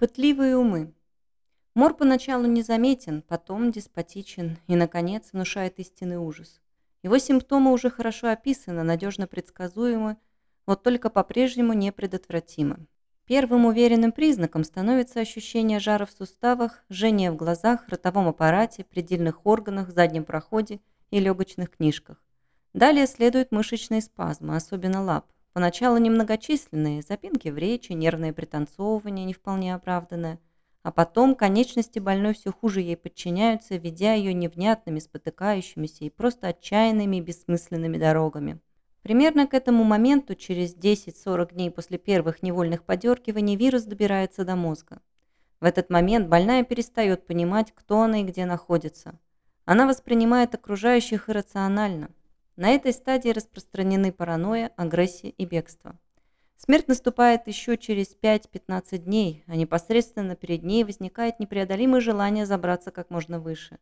Пытливые умы. Мор поначалу незаметен, потом деспотичен и, наконец, внушает истинный ужас. Его симптомы уже хорошо описаны, надежно предсказуемы, вот только по-прежнему непредотвратимы. Первым уверенным признаком становится ощущение жара в суставах, жжение в глазах, ротовом аппарате, предельных органах, заднем проходе и легочных книжках. Далее следуют мышечные спазмы, особенно лап. Поначалу немногочисленные, запинки в речи, нервное пританцовывание не вполне оправданное, а потом конечности больной все хуже ей подчиняются, ведя ее невнятными, спотыкающимися и просто отчаянными и бессмысленными дорогами. Примерно к этому моменту, через 10-40 дней после первых невольных подергиваний, вирус добирается до мозга. В этот момент больная перестает понимать, кто она и где находится. Она воспринимает окружающих иррационально – на этой стадии распространены паранойя, агрессия и бегство. Смерть наступает еще через 5-15 дней, а непосредственно перед ней возникает непреодолимое желание забраться как можно выше.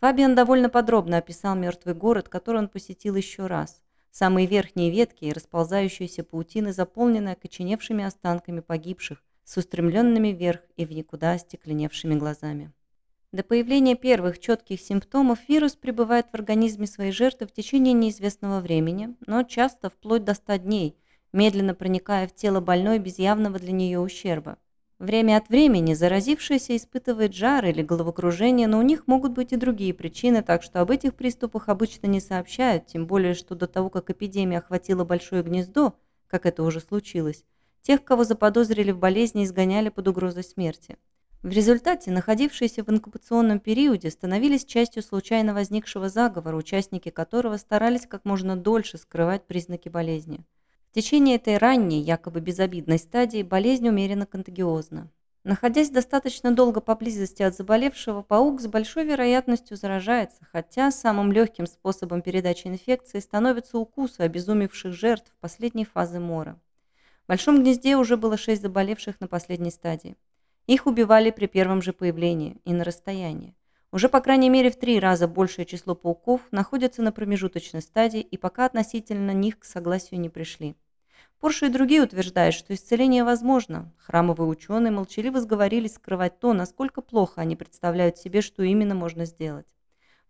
Фабиан довольно подробно описал мертвый город, который он посетил еще раз. Самые верхние ветки и расползающиеся паутины заполнены окоченевшими останками погибших, с устремленными вверх и в никуда остекленевшими глазами. До появления первых четких симптомов вирус пребывает в организме своей жертвы в течение неизвестного времени, но часто вплоть до 100 дней, медленно проникая в тело больной без явного для нее ущерба. Время от времени заразившаяся испытывает жар или головокружение, но у них могут быть и другие причины, так что об этих приступах обычно не сообщают, тем более, что до того, как эпидемия охватила большое гнездо, как это уже случилось, тех, кого заподозрили в болезни, изгоняли под угрозой смерти. В результате находившиеся в инкубационном периоде становились частью случайно возникшего заговора, участники которого старались как можно дольше скрывать признаки болезни. В течение этой ранней, якобы безобидной стадии болезнь умеренно контагиозна. Находясь достаточно долго поблизости от заболевшего, паук с большой вероятностью заражается, хотя самым легким способом передачи инфекции становится укусы обезумевших жертв последней фазы мора. В большом гнезде уже было шесть заболевших на последней стадии. Их убивали при первом же появлении и на расстоянии. Уже по крайней мере в три раза большее число пауков находятся на промежуточной стадии и пока относительно них к согласию не пришли. Порше и другие утверждают, что исцеление возможно. Храмовые ученые молчаливо сговорились скрывать то, насколько плохо они представляют себе, что именно можно сделать.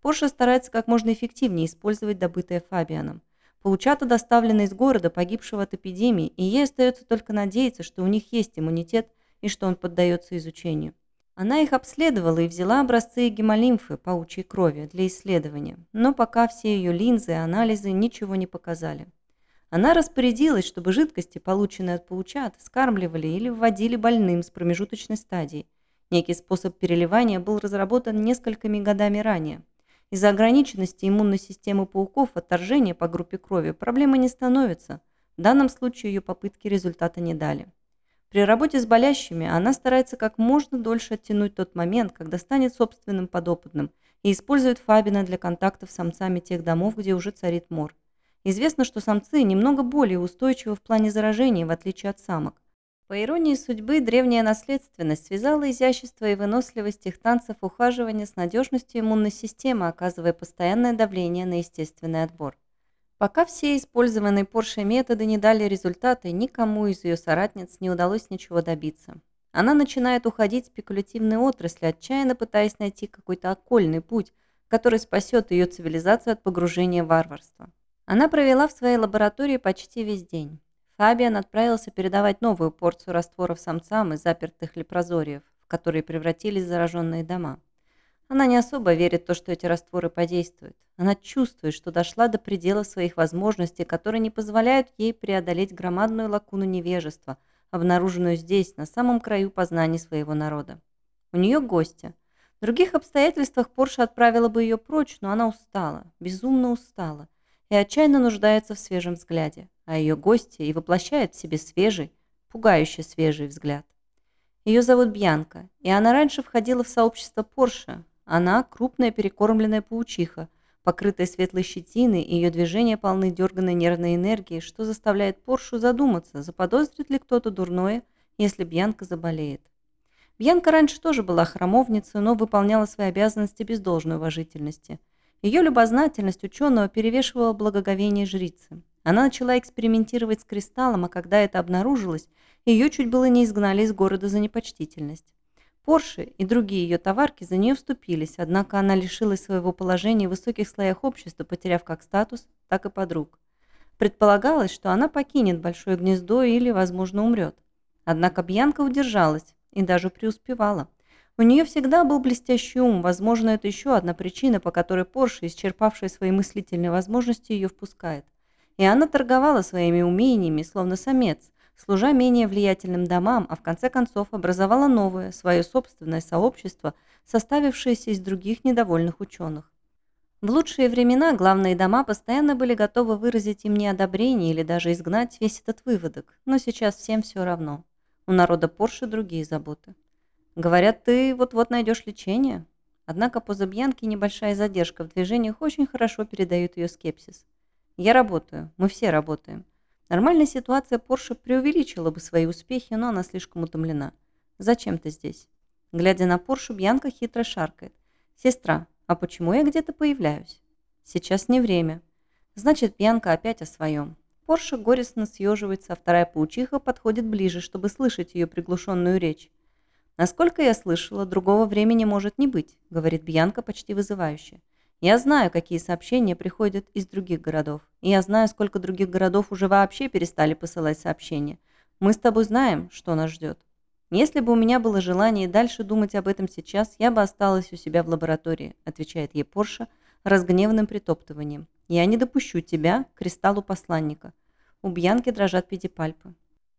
Порше старается как можно эффективнее использовать добытое Фабианом. Паучата доставлены из города, погибшего от эпидемии, и ей остается только надеяться, что у них есть иммунитет – и что он поддается изучению. Она их обследовала и взяла образцы гемолимфы паучьей крови для исследования, но пока все ее линзы и анализы ничего не показали. Она распорядилась, чтобы жидкости, полученные от паучат, скармливали или вводили больным с промежуточной стадией. Некий способ переливания был разработан несколькими годами ранее. Из-за ограниченности иммунной системы пауков отторжение по группе крови проблемой не становится. В данном случае ее попытки результата не дали. При работе с болящими она старается как можно дольше оттянуть тот момент, когда станет собственным подопытным, и использует Фабина для контактов с самцами тех домов, где уже царит мор. Известно, что самцы немного более устойчивы в плане заражения, в отличие от самок. По иронии судьбы, древняя наследственность связала изящество и выносливость их танцев ухаживания с надежностью иммунной системы, оказывая постоянное давление на естественный отбор. Пока все использованные Порше методы не дали результата, никому из ее соратниц не удалось ничего добиться. Она начинает уходить в спекулятивные отрасли, отчаянно пытаясь найти какой-то окольный путь, который спасет ее цивилизацию от погружения в варварство. Она провела в своей лаборатории почти весь день. Фабиан отправился передавать новую порцию растворов самцам из запертых лепрозориев, в которые превратились зараженные дома. Она не особо верит в то, что эти растворы подействуют. Она чувствует, что дошла до предела своих возможностей, которые не позволяют ей преодолеть громадную лакуну невежества, обнаруженную здесь, на самом краю познаний своего народа. У нее гостья. В других обстоятельствах Порша отправила бы ее прочь, но она устала, безумно устала, и отчаянно нуждается в свежем взгляде, а ее гостья и воплощает в себе свежий, пугающе свежий взгляд. Ее зовут Бьянка, и она раньше входила в сообщество Порше, она – крупная перекормленная паучиха, покрытая светлой щетиной, и ее движения полны дерганной нервной энергии, что заставляет Поршу задуматься, заподозрит ли кто-то дурное, если Бьянка заболеет. Бьянка раньше тоже была храмовницей, но выполняла свои обязанности без должной уважительности. Ее любознательность ученого перевешивала благоговение жрицы. Она начала экспериментировать с кристаллом, а когда это обнаружилось, ее чуть было не изгнали из города за непочтительность. Порше и другие ее товарки за нее вступились, однако она лишилась своего положения в высоких слоях общества, потеряв как статус, так и подруг. Предполагалось, что она покинет большое гнездо или, возможно, умрет. Однако Бьянка удержалась и даже преуспевала. У нее всегда был блестящий ум, возможно, это еще одна причина, по которой Порше, исчерпавшая свои мыслительные возможности, ее впускает. И она торговала своими умениями, словно самец, служа менее влиятельным домам, а в конце концов образовала новое, свое собственное сообщество, составившееся из других недовольных ученых. В лучшие времена главные дома постоянно были готовы выразить им неодобрение или даже изгнать весь этот выводок, но сейчас всем все равно. У народа Порше другие заботы. Говорят, ты вот-вот найдешь лечение. Однако по Забьянке небольшая задержка в движениях очень хорошо передает ее скепсис. Я работаю, мы все работаем. Нормальная ситуация Порше преувеличила бы свои успехи, но она слишком утомлена. Зачем ты здесь? Глядя на Поршу, Бьянка хитро шаркает. «Сестра, а почему я где-то появляюсь?» «Сейчас не время». Значит, Бьянка опять о своем. Порша горестно съеживается, а вторая паучиха подходит ближе, чтобы слышать ее приглушенную речь. «Насколько я слышала, другого времени может не быть», — говорит Бьянка почти вызывающе. Я знаю, какие сообщения приходят из других городов. И я знаю, сколько других городов уже вообще перестали посылать сообщения. Мы с тобой знаем, что нас ждет. Если бы у меня было желание дальше думать об этом сейчас, я бы осталась у себя в лаборатории, отвечает ей Порша разгневанным притоптыванием. Я не допущу тебя к кристаллу посланника. У Бьянки дрожат педипальпы.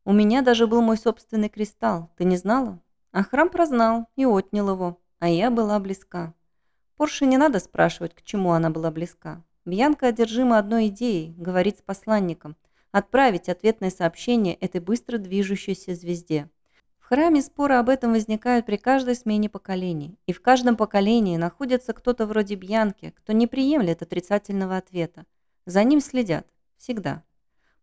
У меня даже был мой собственный кристалл, ты не знала? А храм прознал и отнял его, а я была близка. Порше не надо спрашивать, к чему она была близка. Бьянка одержима одной идеей – говорить с посланником, отправить ответное сообщение этой быстро движущейся звезде. В храме споры об этом возникают при каждой смене поколений, и в каждом поколении находится кто-то вроде Бьянки, кто не приемлет отрицательного ответа. За ним следят. Всегда.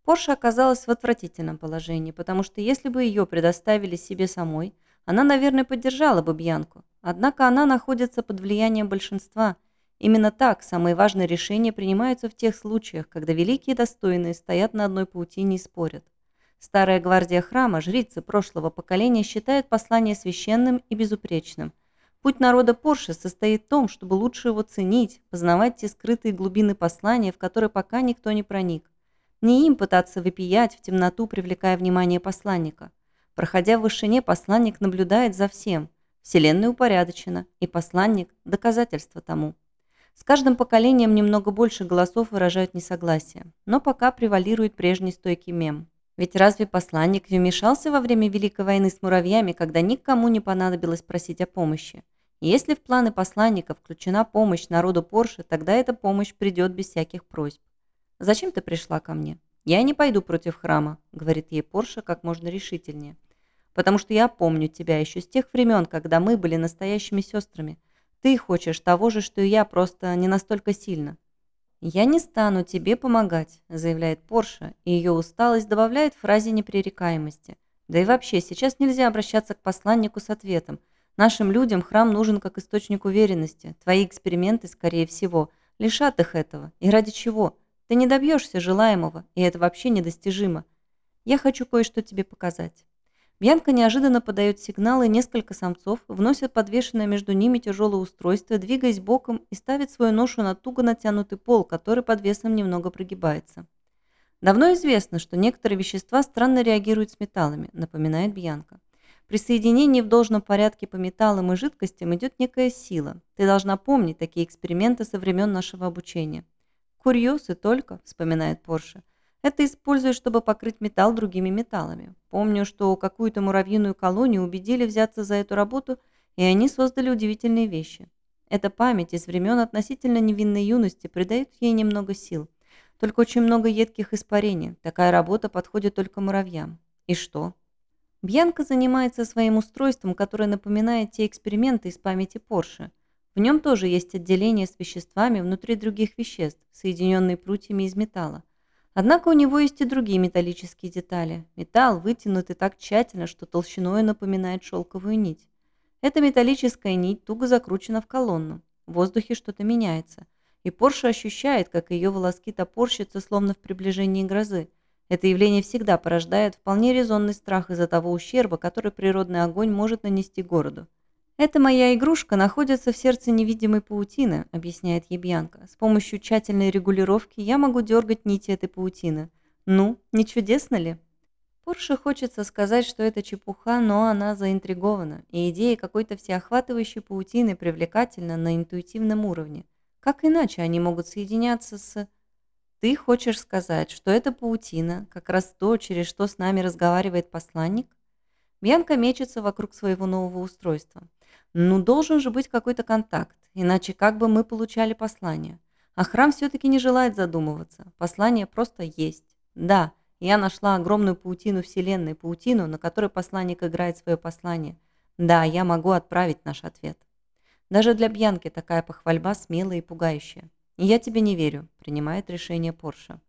Порша оказалась в отвратительном положении, потому что если бы ее предоставили себе самой, она, наверное, поддержала бы Бьянку. Однако она находится под влиянием большинства. Именно так самые важные решения принимаются в тех случаях, когда великие достойные стоят на одной паутине и спорят. Старая гвардия храма, жрицы прошлого поколения, считает послание священным и безупречным. Путь народа Порше состоит в том, чтобы лучше его ценить, познавать те скрытые глубины послания, в которые пока никто не проник. Не им пытаться выпиять в темноту, привлекая внимание посланника. Проходя в вышине, посланник наблюдает за всем – Вселенная упорядочена, и посланник – доказательство тому. С каждым поколением немного больше голосов выражают несогласие, но пока превалирует прежний стойкий мем. Ведь разве посланник вмешался во время Великой войны с муравьями, когда никому не понадобилось просить о помощи? Если в планы посланника включена помощь народу Порше, тогда эта помощь придет без всяких просьб. «Зачем ты пришла ко мне?» «Я не пойду против храма», — говорит ей Порше как можно решительнее потому что я помню тебя еще с тех времен, когда мы были настоящими сестрами. Ты хочешь того же, что и я, просто не настолько сильно». «Я не стану тебе помогать», – заявляет Порша, и ее усталость добавляет фразе непререкаемости. Да и вообще, сейчас нельзя обращаться к посланнику с ответом. Нашим людям храм нужен как источник уверенности. Твои эксперименты, скорее всего, лишат их этого. И ради чего? Ты не добьешься желаемого, и это вообще недостижимо. Я хочу кое-что тебе показать. Бьянка неожиданно подает сигнал, и несколько самцов вносят подвешенное между ними тяжелое устройство, двигаясь боком и ставит свою ношу на туго натянутый пол, который под весом немного прогибается. Давно известно, что некоторые вещества странно реагируют с металлами, напоминает Бьянка. При соединении в должном порядке по металлам и жидкостям идет некая сила. Ты должна помнить такие эксперименты со времен нашего обучения. Курьез и только, вспоминает Порше. Это используют, чтобы покрыть металл другими металлами. Помню, что какую-то муравьиную колонию убедили взяться за эту работу, и они создали удивительные вещи. Эта память из времен относительно невинной юности придает ей немного сил. Только очень много едких испарений. Такая работа подходит только муравьям. И что? Бьянка занимается своим устройством, которое напоминает те эксперименты из памяти Порше. В нем тоже есть отделение с веществами внутри других веществ, соединенные прутьями из металла. Однако у него есть и другие металлические детали. Металл вытянутый так тщательно, что толщиной напоминает шелковую нить. Эта металлическая нить туго закручена в колонну. В воздухе что-то меняется. И Порша ощущает, как ее волоски топорщатся, словно в приближении грозы. Это явление всегда порождает вполне резонный страх из-за того ущерба, который природный огонь может нанести городу. «Эта моя игрушка находится в сердце невидимой паутины», — объясняет Ебьянка. «С помощью тщательной регулировки я могу дергать нити этой паутины. Ну, не чудесно ли?» Порше хочется сказать, что это чепуха, но она заинтригована, и идея какой-то всеохватывающей паутины привлекательна на интуитивном уровне. Как иначе они могут соединяться с... Ты хочешь сказать, что эта паутина как раз то, через что с нами разговаривает посланник? Бьянка мечется вокруг своего нового устройства. Ну, должен же быть какой-то контакт, иначе как бы мы получали послание? А храм все-таки не желает задумываться. Послание просто есть. Да, я нашла огромную паутину Вселенной, паутину, на которой посланник играет свое послание. Да, я могу отправить наш ответ. Даже для Бьянки такая похвальба смелая и пугающая. Я тебе не верю, принимает решение Порша.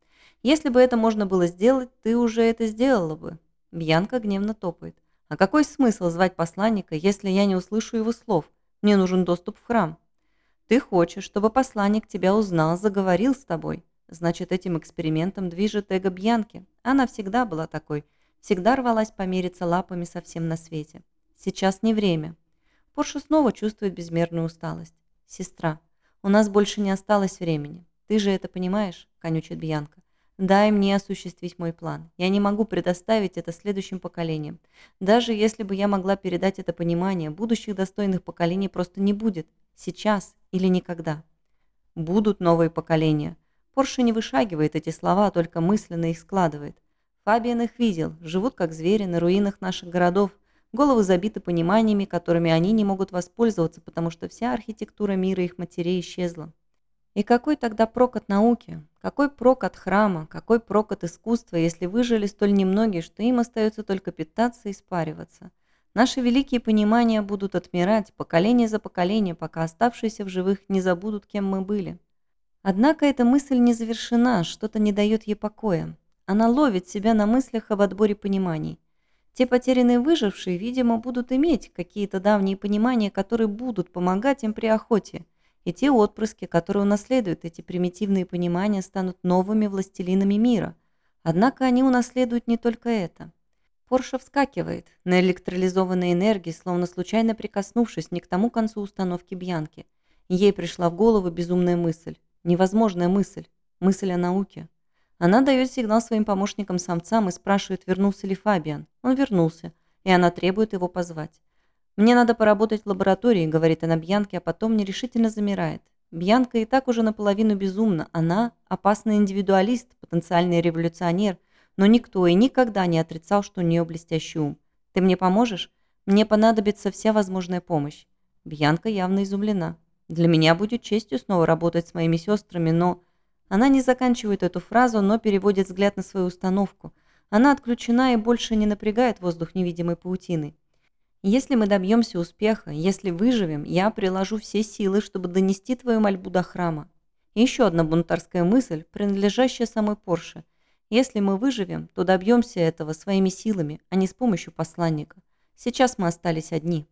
Если бы это можно было сделать, ты уже это сделала бы. Бьянка гневно топает. А какой смысл звать посланника, если я не услышу его слов? Мне нужен доступ в храм. Ты хочешь, чтобы посланник тебя узнал, заговорил с тобой. Значит, этим экспериментом движет эго Бьянки. Она всегда была такой. Всегда рвалась помериться лапами со всем на свете. Сейчас не время. Порша снова чувствует безмерную усталость. «Сестра, у нас больше не осталось времени. Ты же это понимаешь?» – конючит Бьянка. Дай мне осуществить мой план. Я не могу предоставить это следующим поколениям. Даже если бы я могла передать это понимание, будущих достойных поколений просто не будет. Сейчас или никогда. Будут новые поколения. Порше не вышагивает эти слова, а только мысленно их складывает. Фабиан их видел, живут как звери на руинах наших городов, головы забиты пониманиями, которыми они не могут воспользоваться, потому что вся архитектура мира их матерей исчезла. И какой тогда прок от науки? Какой прок от храма? Какой прок от искусства, если выжили столь немногие, что им остается только питаться и спариваться? Наши великие понимания будут отмирать поколение за поколение, пока оставшиеся в живых не забудут, кем мы были. Однако эта мысль не завершена, что-то не дает ей покоя. Она ловит себя на мыслях об отборе пониманий. Те потерянные выжившие, видимо, будут иметь какие-то давние понимания, которые будут помогать им при охоте – и те отпрыски, которые унаследуют эти примитивные понимания, станут новыми властелинами мира. Однако они унаследуют не только это. Порша вскакивает на электролизованной энергии, словно случайно прикоснувшись не к тому концу установки Бьянки. Ей пришла в голову безумная мысль. Невозможная мысль. Мысль о науке. Она дает сигнал своим помощникам-самцам и спрашивает, вернулся ли Фабиан. Он вернулся, и она требует его позвать. «Мне надо поработать в лаборатории», — говорит она Бьянке, а потом нерешительно замирает. Бьянка и так уже наполовину безумна. Она – опасный индивидуалист, потенциальный революционер, но никто и никогда не отрицал, что у нее блестящий ум. «Ты мне поможешь? Мне понадобится вся возможная помощь». Бьянка явно изумлена. «Для меня будет честью снова работать с моими сестрами, но...» Она не заканчивает эту фразу, но переводит взгляд на свою установку. Она отключена и больше не напрягает воздух невидимой паутины. Если мы добьемся успеха, если выживем, я приложу все силы, чтобы донести твою мольбу до храма. И еще одна бунтарская мысль, принадлежащая самой Порше. Если мы выживем, то добьемся этого своими силами, а не с помощью посланника. Сейчас мы остались одни.